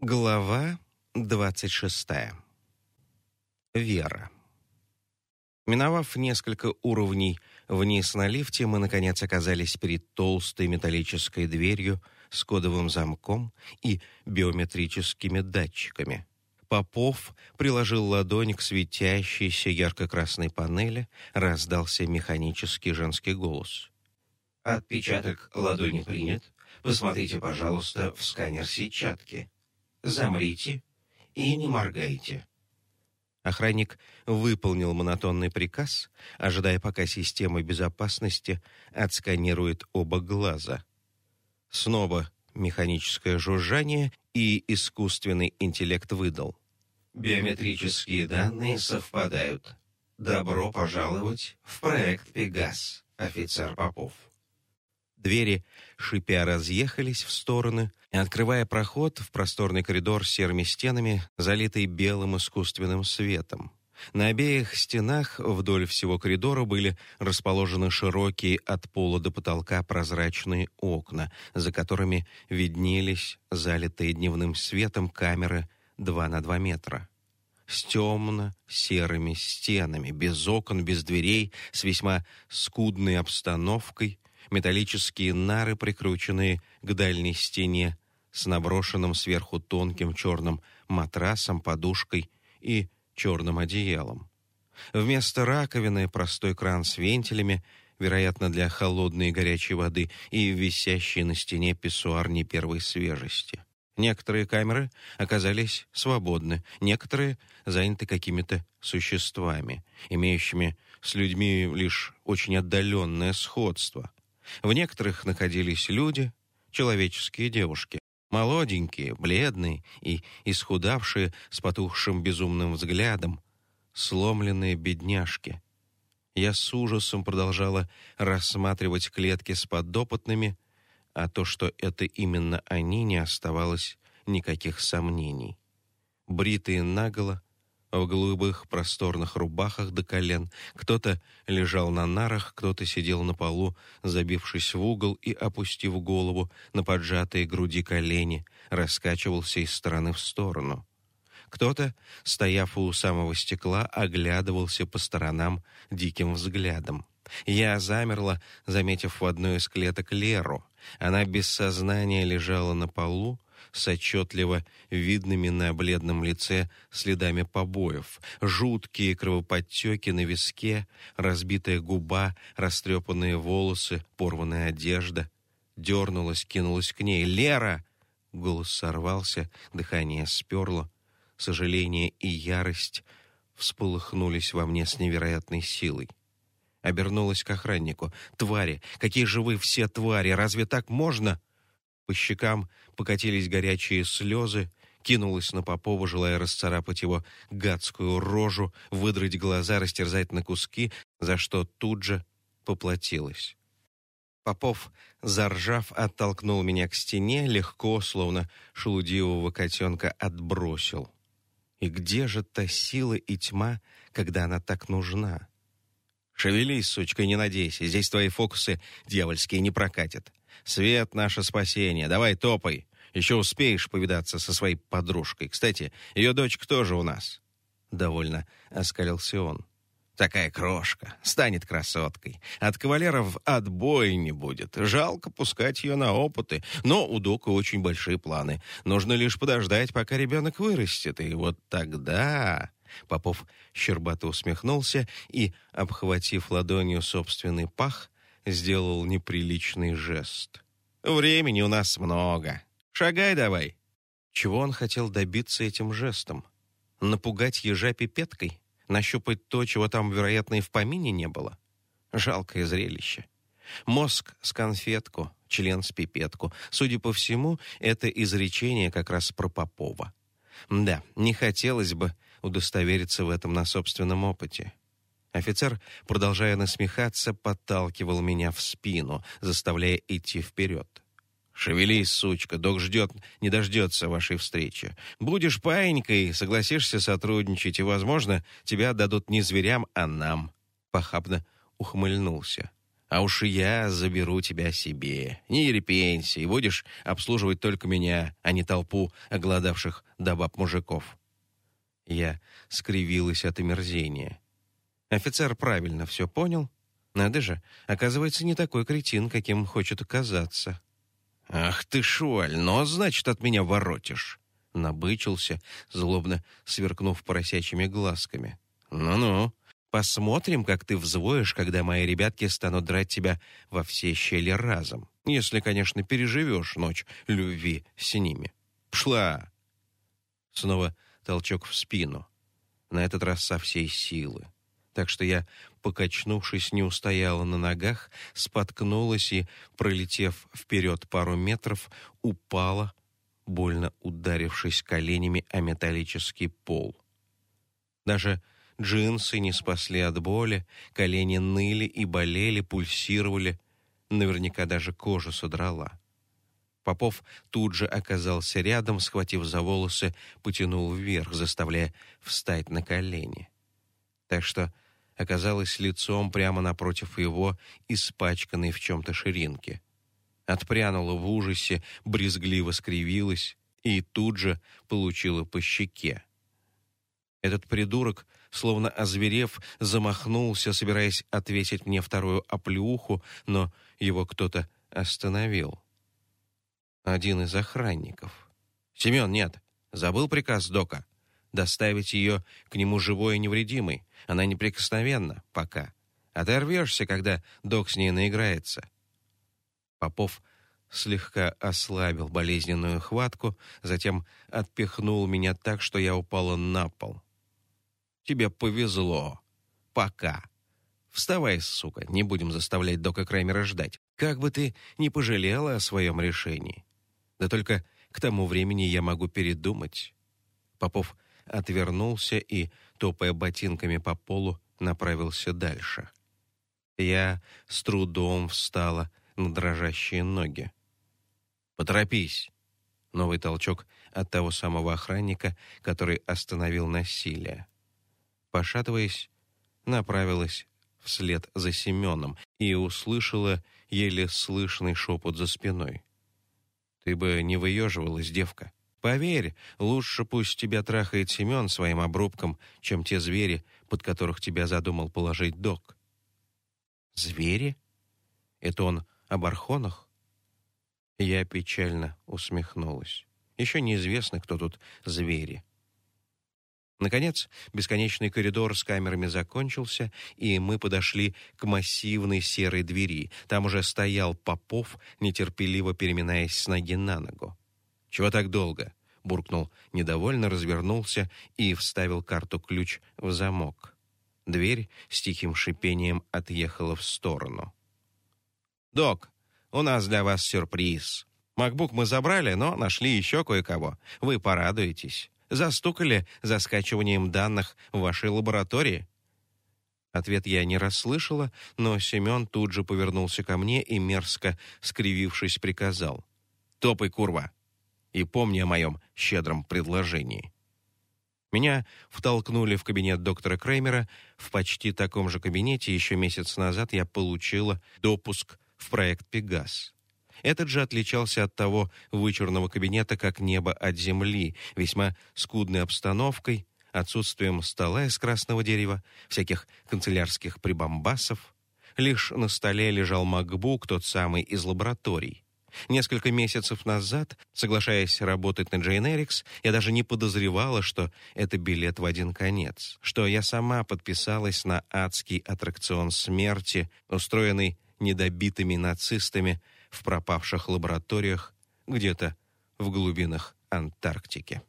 Глава 26. Вера. Миновав несколько уровней вниз на лифте, мы, наконец, оказались перед толстой металлической дверью с кодовым замком и биометрическими датчиками. Попов приложил ладонь к светящейся ярко-красной панели, раздался механический женский голос. «Отпечаток ладони принят. Посмотрите, пожалуйста, в сканер сетчатки» замрите и не моргайте. Охранник выполнил монотонный приказ, ожидая, пока система безопасности отсканирует оба глаза. Снова механическое жужжание, и искусственный интеллект выдал. Биометрические данные совпадают. Добро пожаловать в проект «Пегас», офицер Попов. Двери, шипя, разъехались в стороны, открывая проход в просторный коридор с серыми стенами, залитый белым искусственным светом. На обеих стенах вдоль всего коридора были расположены широкие от пола до потолка прозрачные окна, за которыми виднелись залитые дневным светом камеры 2 на 2 метра. С темно-серыми стенами, без окон, без дверей, с весьма скудной обстановкой, металлические нары, прикрученные к дальней стене, с наброшенным сверху тонким черным матрасом, подушкой и черным одеялом. Вместо раковины простой кран с вентилями, вероятно, для холодной и горячей воды, и висящий на стене писсуар не первой свежести. Некоторые камеры оказались свободны, некоторые заняты какими-то существами, имеющими с людьми лишь очень отдаленное сходство. В некоторых находились люди, человеческие девушки, молоденькие, бледные и исхудавшие с потухшим безумным взглядом, сломленные бедняжки. Я с ужасом продолжала рассматривать клетки с подопытными, а то, что это именно они, не оставалось никаких сомнений. Бритые наголо, в голубых просторных рубахах до колен. Кто-то лежал на нарах, кто-то сидел на полу, забившись в угол и опустив голову на поджатые груди колени, раскачивался из стороны в сторону. Кто-то, стояв у самого стекла, оглядывался по сторонам диким взглядом. Я замерла, заметив в одной из клеток Леру. Она без сознания лежала на полу, с отчетливо видными на бледном лице следами побоев, жуткие кровоподтеки на виске, разбитая губа, растрепанные волосы, порванная одежда. Дернулась, кинулась к ней. «Лера!» Голос сорвался, дыхание сперло. Сожаление и ярость всполыхнулись во мне с невероятной силой. Обернулась к охраннику. «Твари! Какие же вы все твари! Разве так можно?» По щекам покатились горячие слезы, кинулась на Попова, желая расцарапать его гадскую рожу, выдрать глаза, растерзать на куски, за что тут же поплатилась. Попов, заржав, оттолкнул меня к стене, легко, словно шелудивого котенка, отбросил. И где же та сила и тьма, когда она так нужна? Шевелись, сучка, не надейся, здесь твои фокусы дьявольские не прокатят. Свет — наше спасение. Давай топай. Еще успеешь повидаться со своей подружкой. Кстати, ее дочка тоже у нас». Довольно оскалился он. «Такая крошка. Станет красоткой. От кавалеров отбоя не будет. Жалко пускать ее на опыты. Но у Дока очень большие планы. Нужно лишь подождать, пока ребенок вырастет. И вот тогда...» Попов щербато усмехнулся и, обхватив ладонью собственный пах, сделал неприличный жест. «Времени у нас много. Шагай давай». Чего он хотел добиться этим жестом? Напугать ежа пипеткой? Нащупать то, чего там, вероятно, и в помине не было? Жалкое зрелище. Мозг с конфетку, член с пипетку. Судя по всему, это изречение как раз про Попова. Да, не хотелось бы удостовериться в этом на собственном опыте. Офицер, продолжая насмехаться, подталкивал меня в спину, заставляя идти вперед. «Шевелись, сучка, док ждет, не дождется вашей встречи. Будешь паинькой, согласишься сотрудничать, и, возможно, тебя дадут не зверям, а нам». Похабно ухмыльнулся. А уж я заберу тебя себе. Не ерепенься, и будешь обслуживать только меня, а не толпу оголодавших до баб мужиков. Я скривилась от омерзения. Офицер правильно все понял. Надо же, оказывается, не такой кретин, каким хочет оказаться. «Ах ты, шуаль, ну, значит, от меня воротишь!» Набычился, злобно сверкнув поросячьими глазками. «Ну-ну, посмотрим, как ты взвоишь, когда мои ребятки станут драть тебя во все щели разом. Если, конечно, переживешь ночь любви с ними. Пшла!» Снова толчок в спину. На этот раз со всей силы. Так что я, покачнувшись, не устояла на ногах, споткнулась и, пролетев вперед пару метров, упала, больно ударившись коленями о металлический пол. Даже джинсы не спасли от боли, колени ныли и болели, пульсировали, наверняка даже кожу содрала. Попов тут же оказался рядом, схватив за волосы, потянул вверх, заставляя встать на колени. Так что оказалась лицом прямо напротив его, испачканной в чем-то ширинке отпрянула в ужасе, брезгливо скривилась и тут же получила по щеке. Этот придурок, словно озверев, замахнулся, собираясь отвесить мне вторую оплеуху, но его кто-то остановил. Один из охранников. «Семен, нет, забыл приказ Дока. Доставить ее к нему живой и невредимой. Она неприкосновенна пока. А ты рвешься, когда Док с ней наиграется. Попов слегка ослабил болезненную хватку, затем отпихнул меня так, что я упала на пол. «Тебе повезло. Пока. Вставай, сука, не будем заставлять Дока Краймера ждать. Как бы ты ни пожалела о своем решении. Да только к тому времени я могу передумать». Попов отвернулся и, топая ботинками по полу, направился дальше. Я с трудом встала, на дрожащие ноги. «Поторопись!» Новый толчок от того самого охранника, который остановил насилие. Пошатываясь, направилась вслед за Семеном и услышала еле слышный шепот за спиной. «Ты бы не выеживалась, девка. Поверь, лучше пусть тебя трахает Семен своим обрубком, чем те звери, под которых тебя задумал положить док». «Звери?» Это он об архонах? Я печально усмехнулась. Еще неизвестно, кто тут звери. Наконец, бесконечный коридор с камерами закончился, и мы подошли к массивной серой двери. Там уже стоял Попов, нетерпеливо переминаясь с ноги на ногу. «Чего так долго?» — буркнул, недовольно развернулся и вставил карту-ключ в замок. Дверь с тихим шипением отъехала в сторону. «Док, у нас для вас сюрприз. Макбук мы забрали, но нашли еще кое-кого. Вы порадуетесь. Застукали за скачиванием данных в вашей лаборатории?» Ответ я не расслышала, но Семен тут же повернулся ко мне и, мерзко скривившись, приказал. «Топай, курва! И помни о моем щедром предложении». Меня втолкнули в кабинет доктора Креймера. В почти таком же кабинете еще месяц назад я получила допуск в проект «Пегас». Этот же отличался от того вычурного кабинета, как небо от земли, весьма скудной обстановкой, отсутствием стола из красного дерева, всяких канцелярских прибамбасов. Лишь на столе лежал MacBook, тот самый из лабораторий. Несколько месяцев назад, соглашаясь работать на Джейнерикс, я даже не подозревала, что это билет в один конец, что я сама подписалась на адский аттракцион смерти, устроенный недобитыми нацистами в пропавших лабораториях где-то в глубинах Антарктики.